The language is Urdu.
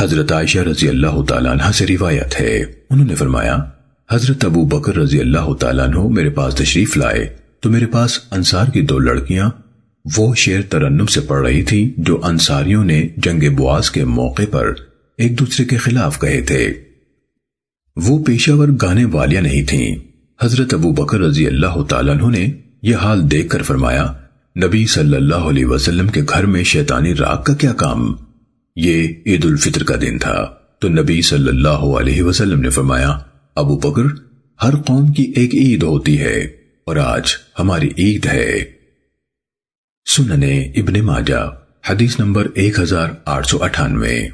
حضرت عائشہ رضی اللہ تعالیٰ عنہ سے روایت ہے۔ انہوں نے فرمایا، حضرت ابو بکر رضی اللہ تعالیٰ عنہ میرے پاس تشریف لائے تو میرے پاس انصار کی دو لڑکیاں، وہ شیر ترنم سے پڑھ رہی تھی جو انصاریوں نے جنگ بواز کے موقع پر ایک دوسرے کے خلاف کہے تھے۔ وہ پیشاور گانے والیاں نہیں تھیں۔ حضرت ابو بکر رضی اللہ تعالیٰ عنہ نے یہ حال دیکھ کر فرمایا، نبی صلی اللہ علیہ وسلم کے گھر میں شیطانی راگ کا کیا کام؟ یہ عید الفطر کا دن تھا۔ تو نبی صلی اللہ علیہ وسلم نے فرمایا، ابو بکر، ہر قوم کی ایک عید ہوتی ہے اور آج ہماری عید ہے۔ سننے ابن ماجہ، حدیث نمبر 1898